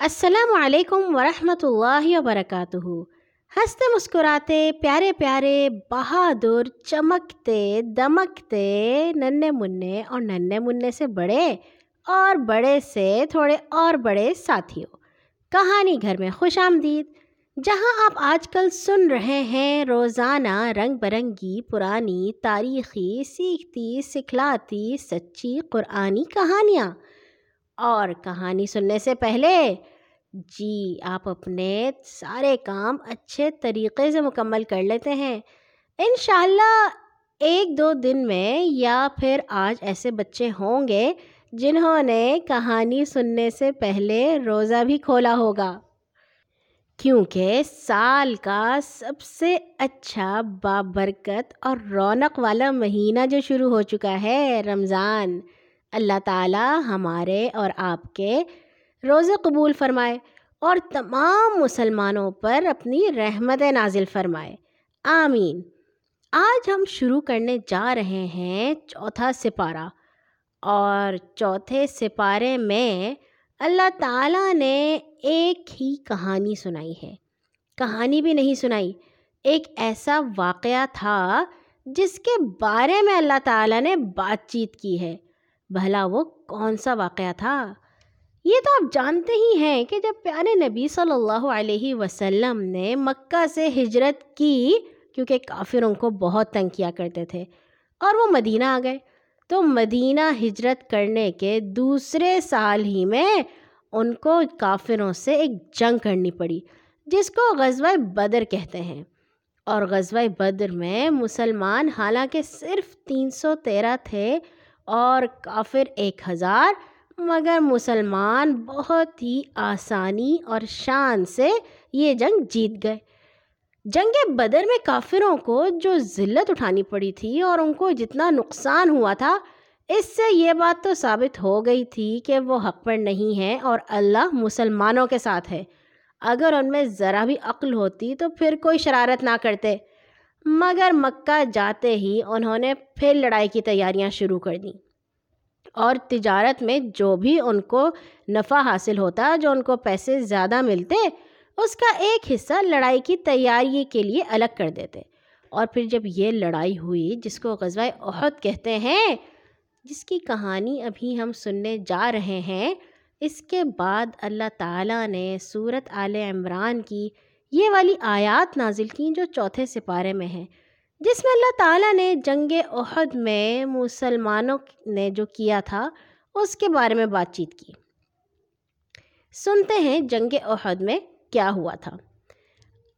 السلام علیکم ورحمۃ اللہ وبرکاتہ۔ ہنستے مسکراتے، پیارے پیارے، بہادر، چمکتے، دمکتے، ننے منے اور ننے منے سے بڑے اور بڑے سے تھوڑے اور بڑے ساتھیوں۔ کہانی گھر میں خوش آمدید، جہاں آپ آج کل سن رہے ہیں روزانہ رنگ برنگی، پرانی، تاریخی، سیکھتی، سکھلاتی، سچی، قرآنی کہانیاں۔ اور کہانی سننے سے پہلے جی آپ اپنے سارے کام اچھے طریقے سے مکمل کر لیتے ہیں۔ انشاءاللہ، ایک دو دن میں یا پھر آج ایسے بچے ہوں گے جنہوں نے کہانی سننے سے پہلے روزہ بھی کھولا ہوگا۔ کیونکہ سال کا سب سے اچھا بابرکت اور رونق والا مہینہ جو شروع ہو چکا ہے، رمضان۔ اللہ تعالی ہمارے اور آپ کے روزے قبول فرمائے اور تمام مسلمانوں پر اپنی رحمت نازل فرمائے۔ آمین۔ آج ہم شروع کرنے جا رہے ہیں چوتھا سپارہ۔ اور چوتھے سپارے میں اللہ تعالیٰ نے ایک ہی کہانی سنائی ہے۔ کہانی بھی نہیں سنائی، ایک ایسا واقعہ تھا جس کے بارے میں اللہ تعالیٰ نے بات چیت کی ہے۔ بھلا وہ کون سا واقعہ تھا؟ یہ تو آپ جانتے ہی ہیں کہ جب پیارے نبی صلی اللہ علیہ وسلم نے مکہ سے ہجرت کی، کیونکہ کافروں کو بہت تنگ کیا کرتے تھے، اور وہ مدینہ آ گئے۔ تو مدینہ ہجرت کرنے کے دوسرے سال ہی میں ان کو کافروں سے ایک جنگ کرنی پڑی، جس کو غزوہ بدر کہتے ہیں۔ اور غزوہ بدر میں مسلمان حالانکہ صرف تین سو تیرہ تھے اور کافر ایک ہزار، مگر مسلمان بہت ہی آسانی اور شان سے یہ جنگ جیت گئے۔ جنگ بدر میں کافروں کو جو ذلت اٹھانی پڑی تھی اور ان کو جتنا نقصان ہوا تھا، اس سے یہ بات تو ثابت ہو گئی تھی کہ وہ حق پر نہیں ہے اور اللہ مسلمانوں کے ساتھ ہے۔ اگر ان میں ذرا بھی عقل ہوتی تو پھر کوئی شرارت نہ کرتے۔ مگر مکہ جاتے ہی انہوں نے پھر لڑائی کی تیاریاں شروع کر دیں۔ اور تجارت میں جو بھی ان کو نفع حاصل ہوتا، جو ان کو پیسے زیادہ ملتے، اس کا ایک حصہ لڑائی کی تیاری کے لیے الگ کر دیتے۔ اور پھر جب یہ لڑائی ہوئی، جس کو غزوہ عہد کہتے ہیں، جس کی کہانی ابھی ہم سننے جا رہے ہیں، اس کے بعد اللہ تعالیٰ نے صورت آل عمران کی یہ والی آیات نازل کی جو چوتھے سپارے میں ہیں، جس میں اللہ تعالیٰ نے جنگ عہد میں مسلمانوں نے جو کیا تھا، اس کے بارے میں بات چیت کی۔ سنتے ہیں جنگ عہد میں کیا ہوا تھا۔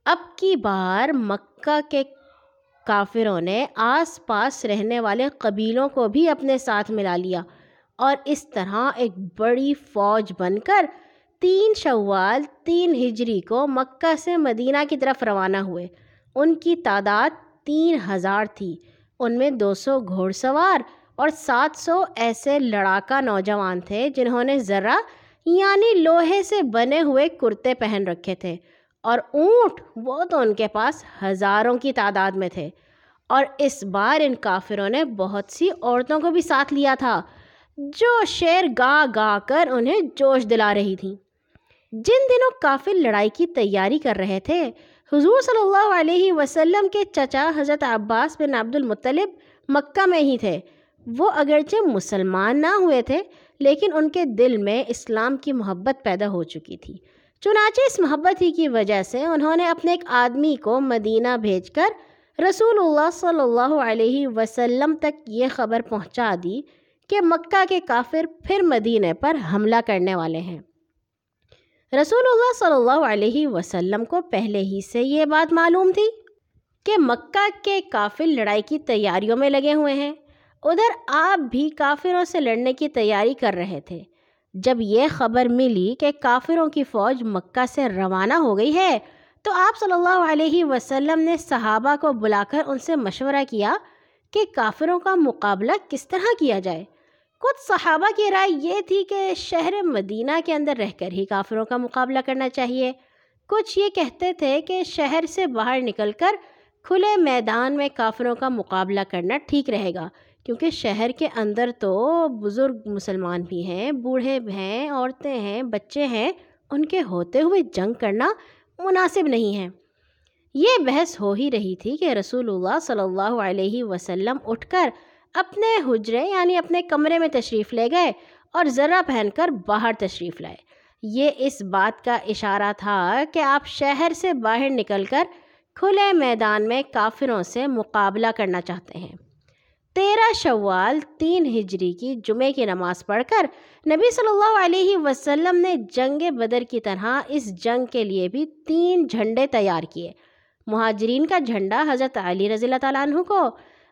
اب کی بار مکہ کے کافروں نے آس پاس رہنے والے قبیلوں کو بھی اپنے ساتھ ملا لیا اور اس طرح ایک بڑی فوج بن کر تین شوال، تین ہجری کو مکہ سے مدینہ کی طرف روانہ ہوئے۔ ان کی تعداد تین ہزار تھی۔ ان میں دو سو گھوڑ سوار اور سات سو ایسے لڑاکا نوجوان تھے جنہوں نے ذرا یعنی لوہے سے بنے ہوئے کرتے پہن رکھے تھے۔ اور اونٹ وہ تو ان کے پاس ہزاروں کی تعداد میں تھے۔ اور اس بار ان کافروں نے بہت سی عورتوں کو بھی ساتھ لیا تھا، جو شیر گا گا کر انہیں جوش دلا رہی تھیں۔ جن دنوں کافر لڑائی کی تیاری کر رہے تھے، حضور صلی اللہ علیہ وسلم کے چچا حضرت عباس بن عبد المطلب مکہ میں ہی تھے۔ وہ اگرچہ مسلمان نہ ہوئے تھے، لیکن ان کے دل میں اسلام کی محبت پیدا ہو چکی تھی۔ چنانچہ اس محبت ہی کی وجہ سے انہوں نے اپنے ایک آدمی کو مدینہ بھیج کر رسول اللہ صلی اللہ علیہ وسلم تک یہ خبر پہنچا دی کہ مکہ کے کافر پھر مدینہ پر حملہ کرنے والے ہیں۔ رسول اللہ صلی اللہ علیہ وسلم کو پہلے ہی سے یہ بات معلوم تھی کہ مکہ کے کافر لڑائی کی تیاریوں میں لگے ہوئے ہیں۔ ادھر آپ بھی کافروں سے لڑنے کی تیاری کر رہے تھے۔ جب یہ خبر ملی کہ کافروں کی فوج مکہ سے روانہ ہو گئی ہے، تو آپ صلی اللہ علیہ وسلم نے صحابہ کو بلا کر ان سے مشورہ کیا کہ کافروں کا مقابلہ کس طرح کیا جائے۔ کچھ صحابہ کی رائے یہ تھی کہ شہر مدینہ کے اندر رہ کر ہی کافروں کا مقابلہ کرنا چاہیے۔ کچھ یہ کہتے تھے کہ شہر سے باہر نکل کر کھلے میدان میں کافروں کا مقابلہ کرنا ٹھیک رہے گا، کیونکہ شہر کے اندر تو بزرگ مسلمان بھی ہیں، بوڑھے ہیں، عورتیں ہیں، بچے ہیں، ان کے ہوتے ہوئے جنگ کرنا مناسب نہیں ہے۔ یہ بحث ہو ہی رہی تھی کہ رسول اللہ صلی اللہ علیہ وسلم اٹھ کر اپنے حجرے یعنی اپنے کمرے میں تشریف لے گئے اور ذرا پہن کر باہر تشریف لائے۔ یہ اس بات کا اشارہ تھا کہ آپ شہر سے باہر نکل کر کھلے میدان میں کافروں سے مقابلہ کرنا چاہتے ہیں۔ تیرہ شوال تین ہجری کی جمعے کی نماز پڑھ کر نبی صلی اللہ علیہ وسلم نے جنگ بدر کی طرح اس جنگ کے لیے بھی تین جھنڈے تیار کیے۔ مہاجرین کا جھنڈا حضرت علی رضی اللہ تعالیٰ عنہ کو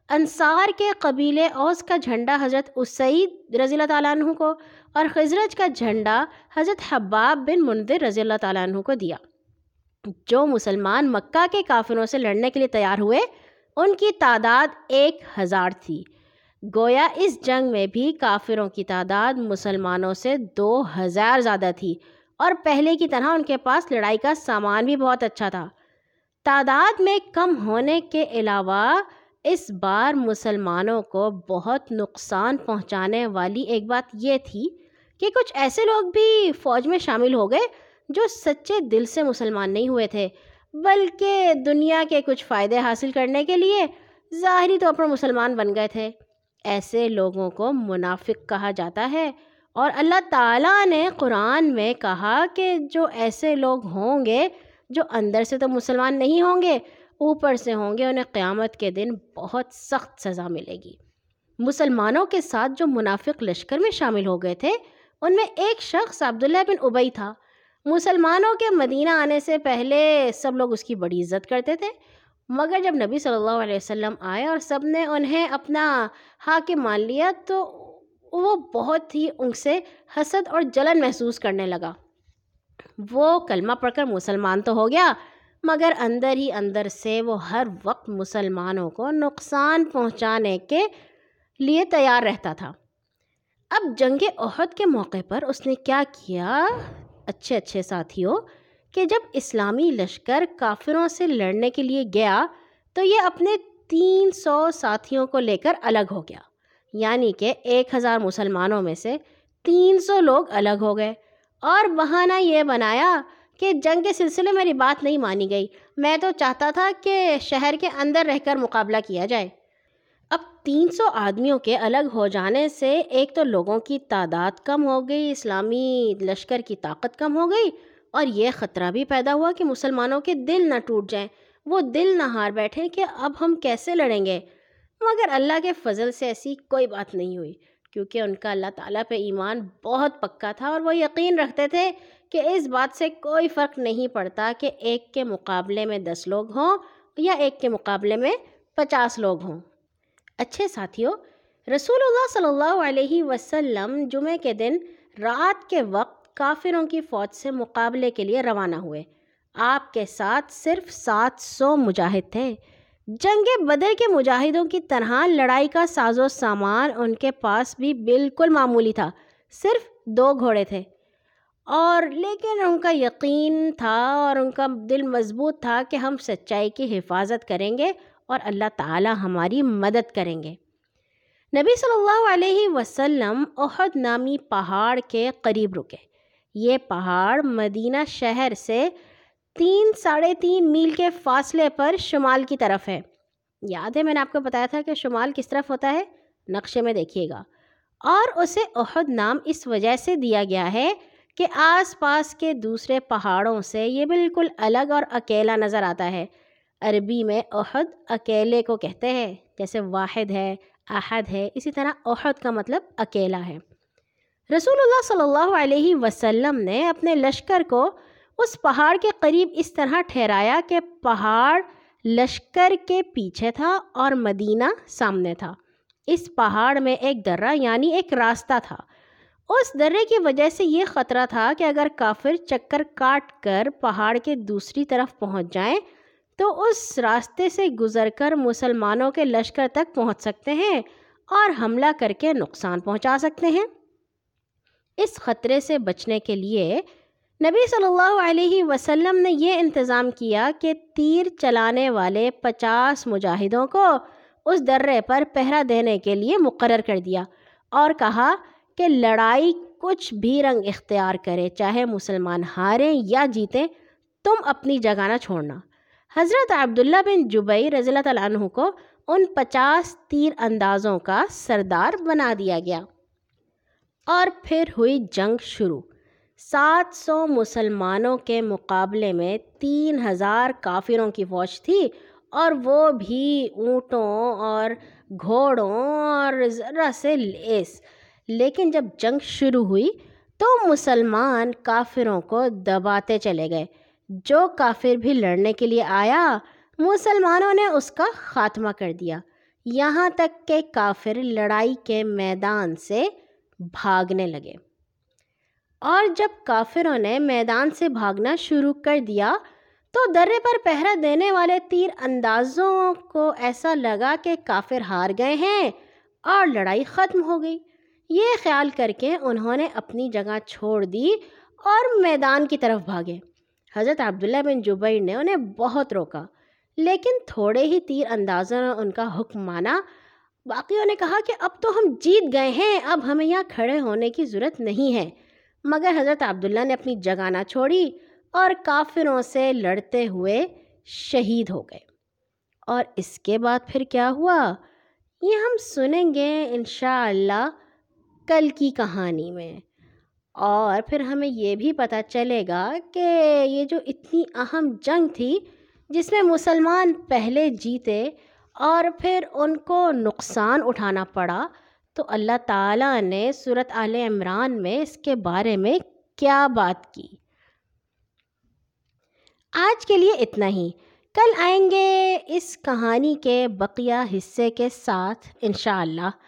انصار کے قبیلے اوس کا جھنڈا حضرت اسعید رضی اللہ تعالیٰ عنہ کو اور خزرج کا جھنڈا حضرت حباب بن مندر رضی اللہ تعالیٰ عنہ کو دیا۔ جو مسلمان مکہ کے کافروں سے لڑنے کے لیے تیار ہوئے، ان کی تعداد ایک ہزار تھی۔ گویا اس جنگ میں بھی کافروں کی تعداد مسلمانوں سے دو ہزار زیادہ تھی اور پہلے کی طرح ان کے پاس لڑائی کا سامان بھی بہت اچھا تھا۔ تعداد میں کم ہونے کے علاوہ اس بار مسلمانوں کو بہت نقصان پہنچانے والی ایک بات یہ تھی کہ کچھ ایسے لوگ بھی فوج میں شامل ہو گئے جو سچے دل سے مسلمان نہیں ہوئے تھے، بلکہ دنیا کے کچھ فائدے حاصل کرنے کے لیے ظاہری طور پر مسلمان بن گئے تھے۔ ایسے لوگوں کو منافق کہا جاتا ہے اور اللہ تعالیٰ نے قرآن میں کہا کہ جو ایسے لوگ ہوں گے جو اندر سے تو مسلمان نہیں ہوں گے اوپر سے ہوں گے، انہیں قیامت کے دن بہت سخت سزا ملے گی۔ مسلمانوں کے ساتھ جو منافق لشکر میں شامل ہو گئے تھے، ان میں ایک شخص عبداللہ بن ابئی تھا۔ مسلمانوں کے مدینہ آنے سے پہلے سب لوگ اس کی بڑی عزت کرتے تھے۔ مگر جب نبی صلی اللہ علیہ وسلم آئے اور سب نے انہیں اپنا حاکم مان لیا، تو وہ بہت ہی ان سے حسد اور جلن محسوس کرنے لگا۔ وہ کلمہ پڑھ کر مسلمان تو ہو گیا مگر اندر ہی اندر سے وہ ہر وقت مسلمانوں کو نقصان پہنچانے کے لیے تیار رہتا تھا۔ اب جنگ عہد کے موقع پر اس نے کیا کیا؟ اچھے اچھے ساتھیوں، کہ جب اسلامی لشکر کافروں سے لڑنے کے لیے گیا، تو یہ اپنے تین سو ساتھیوں کو لے کر الگ ہو گیا۔ یعنی کہ ایک ہزار مسلمانوں میں سے تین سو لوگ الگ ہو گئے۔ اور بہانہ یہ بنایا کہ جنگ کے سلسلے میری بات نہیں مانی گئی۔ میں تو چاہتا تھا کہ شہر کے اندر رہ کر مقابلہ کیا جائے۔ اب تین سو آدمیوں کے الگ ہو جانے سے ایک تو لوگوں کی تعداد کم ہو گئی، اسلامی لشکر کی طاقت کم ہو گئی اور یہ خطرہ بھی پیدا ہوا کہ مسلمانوں کے دل نہ ٹوٹ جائیں۔ وہ دل نہ ہار بیٹھیں کہ اب ہم کیسے لڑیں گے۔ مگر اللہ کے فضل سے ایسی کوئی بات نہیں ہوئی، کیونکہ ان کا اللہ تعالیٰ پہ ایمان بہت پکا تھا اور وہ یقین رکھتے تھے کہ اس بات سے کوئی فرق نہیں پڑتا کہ ایک کے مقابلے میں دس لوگ ہوں یا ایک کے مقابلے میں پچاس لوگ ہوں۔ اچھے ساتھیوں، رسول اللہ صلی اللہ علیہ وسلم جمعہ کے دن رات کے وقت کافروں کی فوج سے مقابلے کے لیے روانہ ہوئے۔ آپ کے ساتھ صرف سات سو مجاہد تھے۔ جنگ بدر کے مجاہدوں کی طرح لڑائی کا ساز و سامان ان کے پاس بھی بالکل معمولی تھا۔ صرف دو گھوڑے تھے۔ اور لیکن ان کا یقین تھا اور ان کا دل مضبوط تھا کہ ہم سچائی کی حفاظت کریں گے اور اللہ تعالی ہماری مدد کریں گے۔ نبی صلی اللہ علیہ وسلم احد نامی پہاڑ کے قریب رکے۔ یہ پہاڑ مدینہ شہر سے تین ساڑھے تین میل کے فاصلے پر شمال کی طرف ہے۔ یاد ہے میں نے آپ کو بتایا تھا کہ شمال کس طرف ہوتا ہے؟ نقشے میں دیکھیے گا۔ اور اسے احد نام اس وجہ سے دیا گیا ہے کہ آس پاس کے دوسرے پہاڑوں سے یہ بالکل الگ اور اکیلا نظر آتا ہے۔ عربی میں احد اکیلے کو کہتے ہیں، جیسے واحد ہے، احد ہے، اسی طرح احد کا مطلب اکیلا ہے۔ رسول اللہ صلی اللہ علیہ وسلم نے اپنے لشکر کو اس پہاڑ کے قریب اس طرح ٹھہرایا کہ پہاڑ لشکر کے پیچھے تھا اور مدینہ سامنے تھا۔ اس پہاڑ میں ایک درہ یعنی ایک راستہ تھا۔ اس درے کی وجہ سے یہ خطرہ تھا کہ اگر کافر چکر کاٹ کر پہاڑ کے دوسری طرف پہنچ جائیں، تو اس راستے سے گزر کر مسلمانوں کے لشکر تک پہنچ سکتے ہیں اور حملہ کر کے نقصان پہنچا سکتے ہیں۔ اس خطرے سے بچنے کے لیے نبی صلی اللہ علیہ وسلم نے یہ انتظام کیا کہ تیر چلانے والے پچاس مجاہدوں کو اس درے پر پہرا دینے کے لیے مقرر کر دیا اور کہا کہ لڑائی کچھ بھی رنگ اختیار کرے، چاہے مسلمان ہاریں یا جیتیں، تم اپنی جگہ نہ چھوڑنا۔ حضرت عبداللہ بن جبئی رضی اللہ تعالیٰ عنہ کو ان پچاس تیر اندازوں کا سردار بنا دیا گیا۔ اور پھر ہوئی جنگ شروع۔ سات سو مسلمانوں کے مقابلے میں تین ہزار کافروں کی فوج تھی اور وہ بھی اونٹوں اور گھوڑوں اور ذرا سے لیس۔ لیکن جب جنگ شروع ہوئی تو مسلمان کافروں کو دباتے چلے گئے۔ جو کافر بھی لڑنے کے لیے آیا، مسلمانوں نے اس کا خاتمہ کر دیا۔ یہاں تک کہ کافر لڑائی کے میدان سے بھاگنے لگے۔ اور جب کافروں نے میدان سے بھاگنا شروع کر دیا، تو درے پر پہرا دینے والے تیر اندازوں کو ایسا لگا کہ کافر ہار گئے ہیں اور لڑائی ختم ہو گئی۔ یہ خیال کر کے انہوں نے اپنی جگہ چھوڑ دی اور میدان کی طرف بھاگے۔ حضرت عبداللہ بن جبیر نے انہیں بہت روکا، لیکن تھوڑے ہی تیر اندازوں نے ان کا حکم مانا۔ باقیوں نے کہا کہ اب تو ہم جیت گئے ہیں، اب ہمیں یہاں کھڑے ہونے کی ضرورت نہیں ہے۔ مگر حضرت عبداللہ نے اپنی جگہ نہ چھوڑی اور کافروں سے لڑتے ہوئے شہید ہو گئے۔ اور اس کے بعد پھر کیا ہوا؟ یہ ہم سنیں گے انشاءاللہ۔ اللہ کل کی کہانی میں۔ اور پھر ہمیں یہ بھی پتہ چلے گا کہ یہ جو اتنی اہم جنگ تھی جس میں مسلمان پہلے جیتے اور پھر ان کو نقصان اٹھانا پڑا، تو اللہ تعالیٰ نے صورت عال عمران میں اس کے بارے میں کیا بات کی۔ آج کے لیے اتنا ہی۔ کل آئیں گے اس کہانی کے بقیہ حصے کے ساتھ انشاءاللہ۔ اللہ